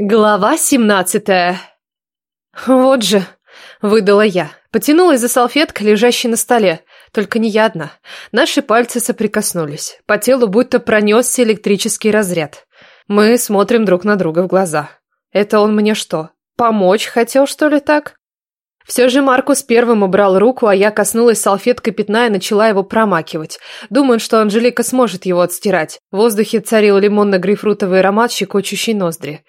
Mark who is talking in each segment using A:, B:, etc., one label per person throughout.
A: Глава семнадцатая. Вот же, выдала я. Потянулась за салфеткой, лежащей на столе. Только не я одна. Наши пальцы соприкоснулись. По телу будто пронесся электрический разряд. Мы смотрим друг на друга в глаза. Это он мне что, помочь хотел, что ли, так? Все же Маркус первым убрал руку, а я коснулась салфеткой пятна и начала его промакивать. Думаю, что Анжелика сможет его отстирать. В воздухе царил лимонно-грейпфрутовый аромат, щекочущий ноздри.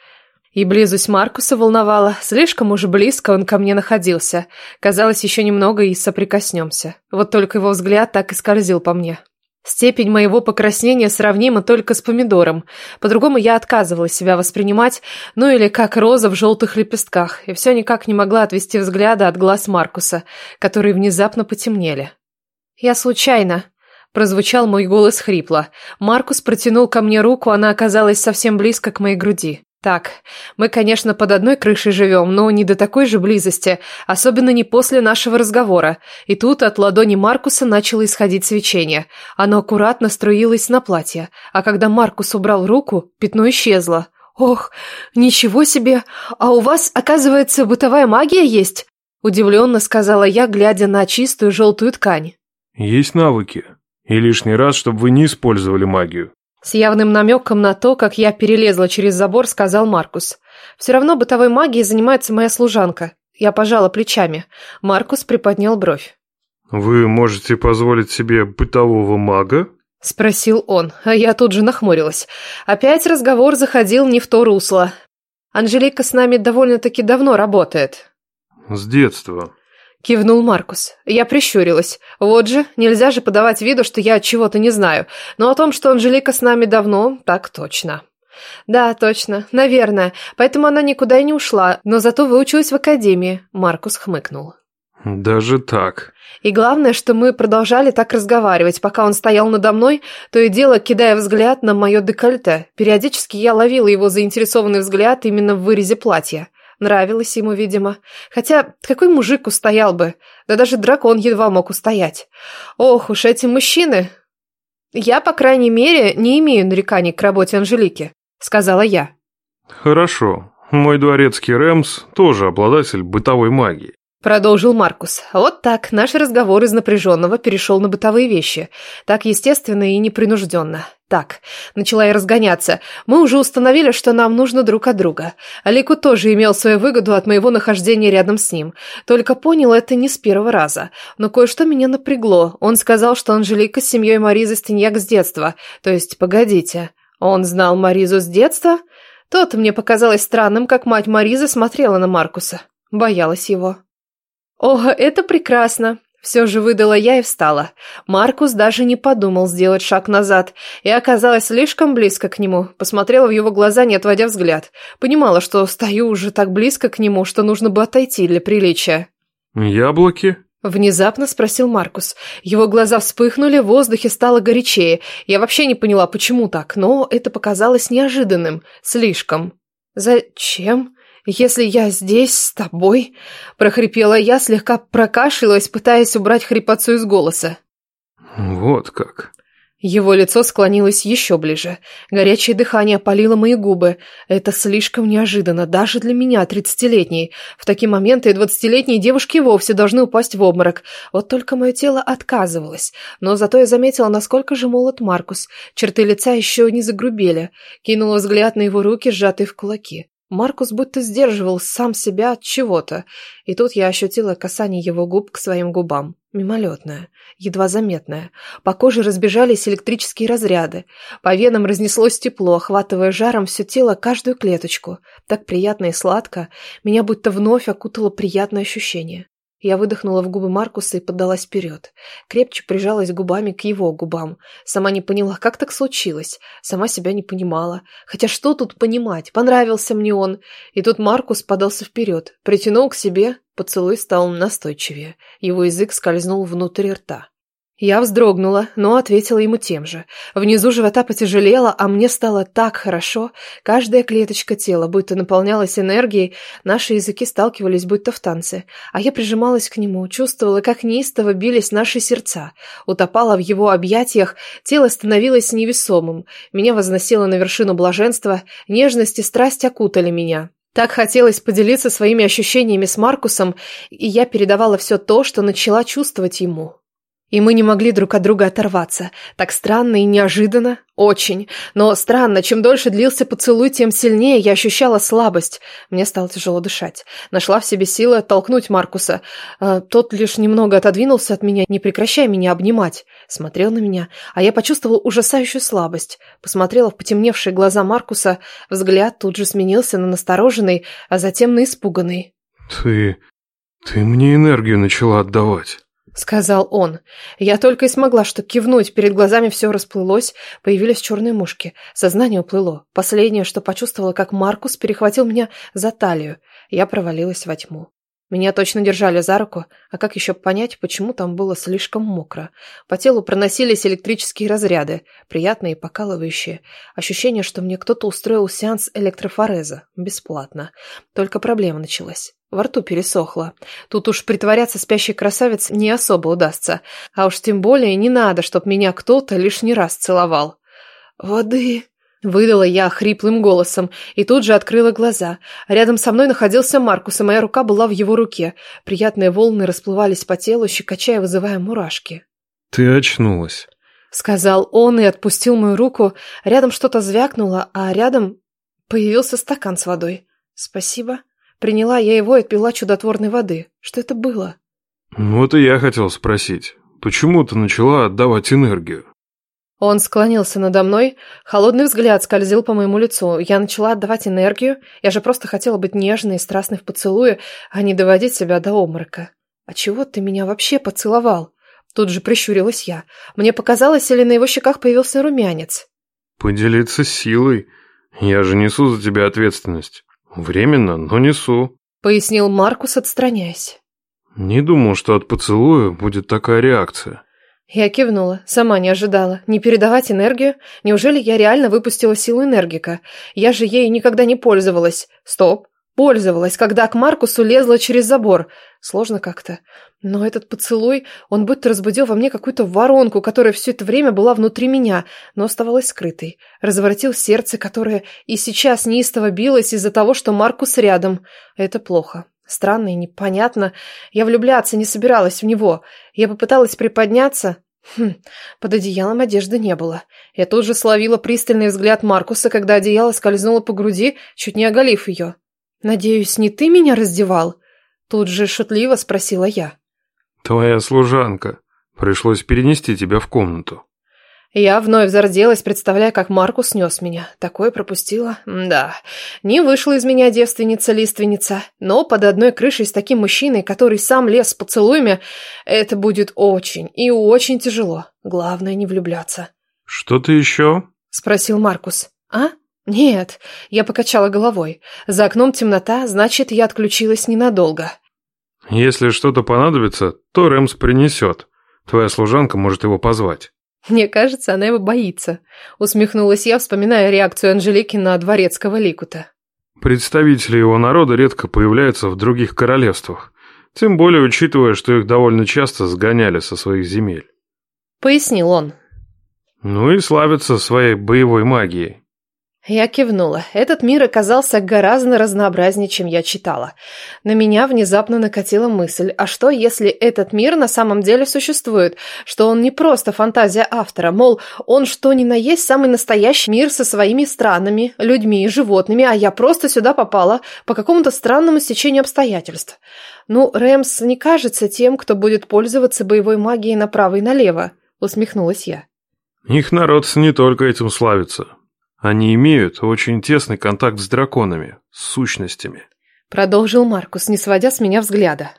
A: И близость Маркуса волновала. Слишком уж близко он ко мне находился. Казалось, еще немного и соприкоснемся. Вот только его взгляд так и скользил по мне. Степень моего покраснения сравнима только с помидором. По-другому я отказывала себя воспринимать, ну или как роза в желтых лепестках, и все никак не могла отвести взгляда от глаз Маркуса, которые внезапно потемнели. «Я случайно», — прозвучал мой голос хрипло. Маркус протянул ко мне руку, она оказалась совсем близко к моей груди. Так, мы, конечно, под одной крышей живем, но не до такой же близости, особенно не после нашего разговора. И тут от ладони Маркуса начало исходить свечение. Оно аккуратно струилось на платье, а когда Маркус убрал руку, пятно исчезло. «Ох, ничего себе! А у вас, оказывается, бытовая магия есть?» Удивленно сказала я, глядя на чистую желтую ткань.
B: «Есть навыки. И лишний раз, чтобы вы не использовали магию.
A: С явным намеком на то, как я перелезла через забор, сказал Маркус. «Все равно бытовой магией занимается моя служанка». Я пожала плечами. Маркус приподнял бровь.
B: «Вы можете позволить себе бытового мага?»
A: Спросил он, а я тут же нахмурилась. Опять разговор заходил не в то русло. Анжелика с нами довольно-таки давно работает.
B: «С детства»,
A: Кивнул Маркус. Я прищурилась. Вот же, нельзя же подавать виду, что я чего-то не знаю. Но о том, что Анжелика с нами давно, так точно. Да, точно, наверное. Поэтому она никуда и не ушла, но зато выучилась в академии. Маркус хмыкнул.
B: Даже так.
A: И главное, что мы продолжали так разговаривать, пока он стоял надо мной, то и дело кидая взгляд на мое декольте. Периодически я ловила его заинтересованный взгляд именно в вырезе платья. Нравилось ему, видимо. Хотя, какой мужик устоял бы? Да даже дракон едва мог устоять. Ох уж эти мужчины! Я, по крайней мере, не имею нареканий к работе Анжелики, сказала я.
B: Хорошо. Мой дворецкий Рэмс тоже обладатель бытовой магии.
A: Продолжил Маркус. Вот так наш разговор из напряженного перешел на бытовые вещи. Так естественно и непринужденно. Так, начала я разгоняться. Мы уже установили, что нам нужно друг от друга. Алику тоже имел свою выгоду от моего нахождения рядом с ним. Только понял это не с первого раза. Но кое-что меня напрягло. Он сказал, что Анжелика с семьей Маризы Стеньяк с детства. То есть, погодите, он знал Маризу с детства? Тот мне показалось странным, как мать Маризы смотрела на Маркуса. Боялась его. «О, это прекрасно!» Все же выдала я и встала. Маркус даже не подумал сделать шаг назад. Я оказалась слишком близко к нему. Посмотрела в его глаза, не отводя взгляд. Понимала, что стою уже так близко к нему, что нужно бы отойти для приличия.
B: «Яблоки?»
A: Внезапно спросил Маркус. Его глаза вспыхнули, в воздухе стало горячее. Я вообще не поняла, почему так, но это показалось неожиданным. Слишком. «Зачем?» «Если я здесь с тобой...» – прохрипела я, слегка прокашлялась, пытаясь убрать хрипотцу из голоса.
B: «Вот как...»
A: Его лицо склонилось еще ближе. Горячее дыхание опалило мои губы. Это слишком неожиданно, даже для меня, тридцатилетней. В такие моменты двадцатилетние девушки вовсе должны упасть в обморок. Вот только мое тело отказывалось. Но зато я заметила, насколько же молод Маркус. Черты лица еще не загрубели. Кинула взгляд на его руки, сжатые в кулаки. Маркус будто сдерживал сам себя от чего-то, и тут я ощутила касание его губ к своим губам. Мимолетное, едва заметное. По коже разбежались электрические разряды. По венам разнеслось тепло, охватывая жаром все тело, каждую клеточку. Так приятно и сладко. Меня будто вновь окутало приятное ощущение. Я выдохнула в губы Маркуса и поддалась вперед. Крепче прижалась губами к его губам. Сама не поняла, как так случилось. Сама себя не понимала. Хотя что тут понимать? Понравился мне он. И тут Маркус подался вперед. Притянул к себе. Поцелуй стал настойчивее. Его язык скользнул внутрь рта. Я вздрогнула, но ответила ему тем же. Внизу живота потяжелело, а мне стало так хорошо. Каждая клеточка тела будто наполнялась энергией, наши языки сталкивались будто в танце. А я прижималась к нему, чувствовала, как неистово бились наши сердца. Утопала в его объятиях, тело становилось невесомым. Меня возносило на вершину блаженства, нежность и страсть окутали меня. Так хотелось поделиться своими ощущениями с Маркусом, и я передавала все то, что начала чувствовать ему. И мы не могли друг от друга оторваться. Так странно и неожиданно. Очень. Но странно, чем дольше длился поцелуй, тем сильнее я ощущала слабость. Мне стало тяжело дышать. Нашла в себе силы оттолкнуть Маркуса. А, тот лишь немного отодвинулся от меня, не прекращая меня обнимать. Смотрел на меня, а я почувствовала ужасающую слабость. Посмотрела в потемневшие глаза Маркуса. Взгляд тут же сменился на настороженный, а затем на испуганный.
B: «Ты... ты мне энергию начала отдавать».
A: — сказал он. Я только и смогла что кивнуть, перед глазами все расплылось, появились черные мушки. Сознание уплыло. Последнее, что почувствовала, как Маркус перехватил меня за талию. Я провалилась во тьму. Меня точно держали за руку, а как еще понять, почему там было слишком мокро? По телу проносились электрические разряды, приятные и покалывающие. Ощущение, что мне кто-то устроил сеанс электрофореза. Бесплатно. Только проблема началась. Во рту пересохло. Тут уж притворяться спящей красавиц не особо удастся. А уж тем более не надо, чтоб меня кто-то лишний раз целовал. «Воды!» — выдала я хриплым голосом и тут же открыла глаза. Рядом со мной находился Маркус, и моя рука была в его руке. Приятные волны расплывались по телу, щекочая, вызывая мурашки.
B: «Ты очнулась», —
A: сказал он и отпустил мою руку. Рядом что-то звякнуло, а рядом появился стакан с водой. «Спасибо», Приняла я его и отпила чудотворной воды. Что это было?
B: Вот и я хотел спросить. Почему ты начала отдавать энергию?
A: Он склонился надо мной, холодный взгляд скользил по моему лицу. Я начала отдавать энергию, я же просто хотела быть нежной и страстной в поцелуе, а не доводить себя до обморока. «А чего ты меня вообще поцеловал?» Тут же прищурилась я. Мне показалось, или на его щеках появился румянец.
B: «Поделиться силой. Я же несу за тебя ответственность. «Временно, но несу», —
A: пояснил Маркус, отстраняясь.
B: «Не думал, что от поцелуя будет такая реакция».
A: Я кивнула, сама не ожидала. Не передавать энергию? Неужели я реально выпустила силу энергика? Я же ей никогда не пользовалась. Стоп. Пользовалась, когда к Маркусу лезла через забор. Сложно как-то. Но этот поцелуй, он будто разбудил во мне какую-то воронку, которая все это время была внутри меня, но оставалась скрытой. Разворотил сердце, которое и сейчас неистово билось из-за того, что Маркус рядом. Это плохо. Странно и непонятно. Я влюбляться не собиралась в него. Я попыталась приподняться. Хм, под одеялом одежды не было. Я тут же словила пристальный взгляд Маркуса, когда одеяло скользнуло по груди, чуть не оголив ее. «Надеюсь, не ты меня раздевал?» Тут же шутливо спросила я.
B: «Твоя служанка. Пришлось перенести тебя в комнату».
A: Я вновь зарделась, представляя, как Маркус снес меня. Такое пропустила. Да, не вышла из меня девственница-лиственница, но под одной крышей с таким мужчиной, который сам лез с поцелуями, это будет очень и очень тяжело. Главное не влюбляться.
B: «Что-то еще?»
A: — спросил Маркус. «А?» «Нет», — я покачала головой. «За окном темнота, значит, я отключилась ненадолго».
B: «Если что-то понадобится, то Рэмс принесет. Твоя служанка может его позвать».
A: «Мне кажется, она его боится», — усмехнулась я, вспоминая реакцию Анжелики на дворецкого Ликута.
B: «Представители его народа редко появляются в других королевствах, тем более учитывая, что их довольно часто сгоняли со своих земель».
A: Пояснил он.
B: «Ну и славятся своей боевой магией.
A: Я кивнула. Этот мир оказался гораздо разнообразнее, чем я читала. На меня внезапно накатила мысль, а что, если этот мир на самом деле существует? Что он не просто фантазия автора, мол, он что ни на есть самый настоящий мир со своими странами, людьми и животными, а я просто сюда попала по какому-то странному стечению обстоятельств. Ну, Рэмс не кажется тем, кто будет пользоваться боевой магией направо и налево, усмехнулась я.
B: Их народ не только этим славится, они имеют очень тесный контакт с драконами, с сущностями.
A: Продолжил Маркус, не сводя с меня взгляда.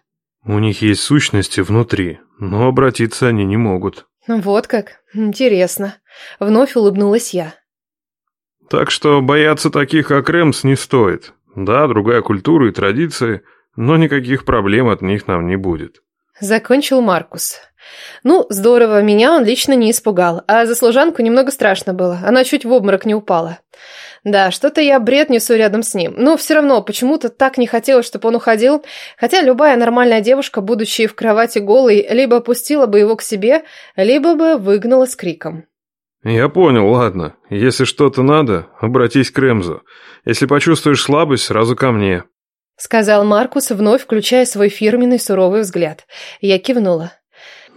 B: У них есть сущности внутри, но обратиться они не могут.
A: Вот как. Интересно. Вновь улыбнулась я.
B: Так что бояться таких, как Рэмс, не стоит. Да, другая культура и традиции, но никаких проблем от них нам не будет.
A: Закончил Маркус. Ну, здорово, меня он лично не испугал, а за служанку немного страшно было, она чуть в обморок не упала. Да, что-то я бред несу рядом с ним, но все равно почему-то так не хотелось, чтобы он уходил, хотя любая нормальная девушка, будучи в кровати голой, либо опустила бы его к себе, либо бы выгнала с криком.
B: «Я понял, ладно. Если что-то надо, обратись к Ремзу. Если почувствуешь слабость, сразу ко мне», —
A: сказал Маркус, вновь включая свой фирменный суровый взгляд. Я кивнула.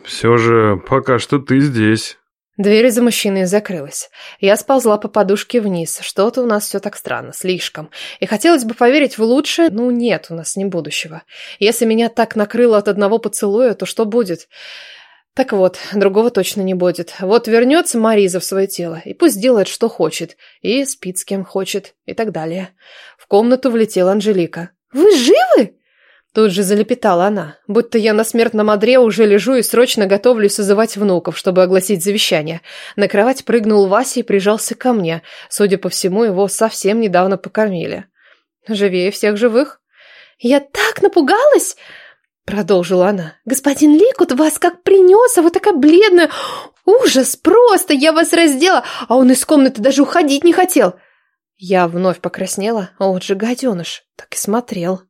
B: «Все же пока что ты здесь».
A: Дверь за мужчиной закрылась. Я сползла по подушке вниз. Что-то у нас все так странно, слишком. И хотелось бы поверить в лучшее, ну нет у нас ним будущего. Если меня так накрыло от одного поцелуя, то что будет? Так вот, другого точно не будет. Вот вернется Мариза в свое тело, и пусть делает, что хочет, и спит с кем хочет, и так далее. В комнату влетела Анжелика. «Вы живы?» Тут же залепетала она, будто я на смертном одре уже лежу и срочно готовлюсь созывать внуков, чтобы огласить завещание. На кровать прыгнул Вася и прижался ко мне. Судя по всему, его совсем недавно покормили. Живее всех живых. «Я так напугалась!» Продолжила она. «Господин Ликут вас как принес, а вы такая бледная! Ужас просто! Я вас раздела, а он из комнаты даже уходить не хотел!» Я вновь покраснела, а вот же гаденыш так и смотрел.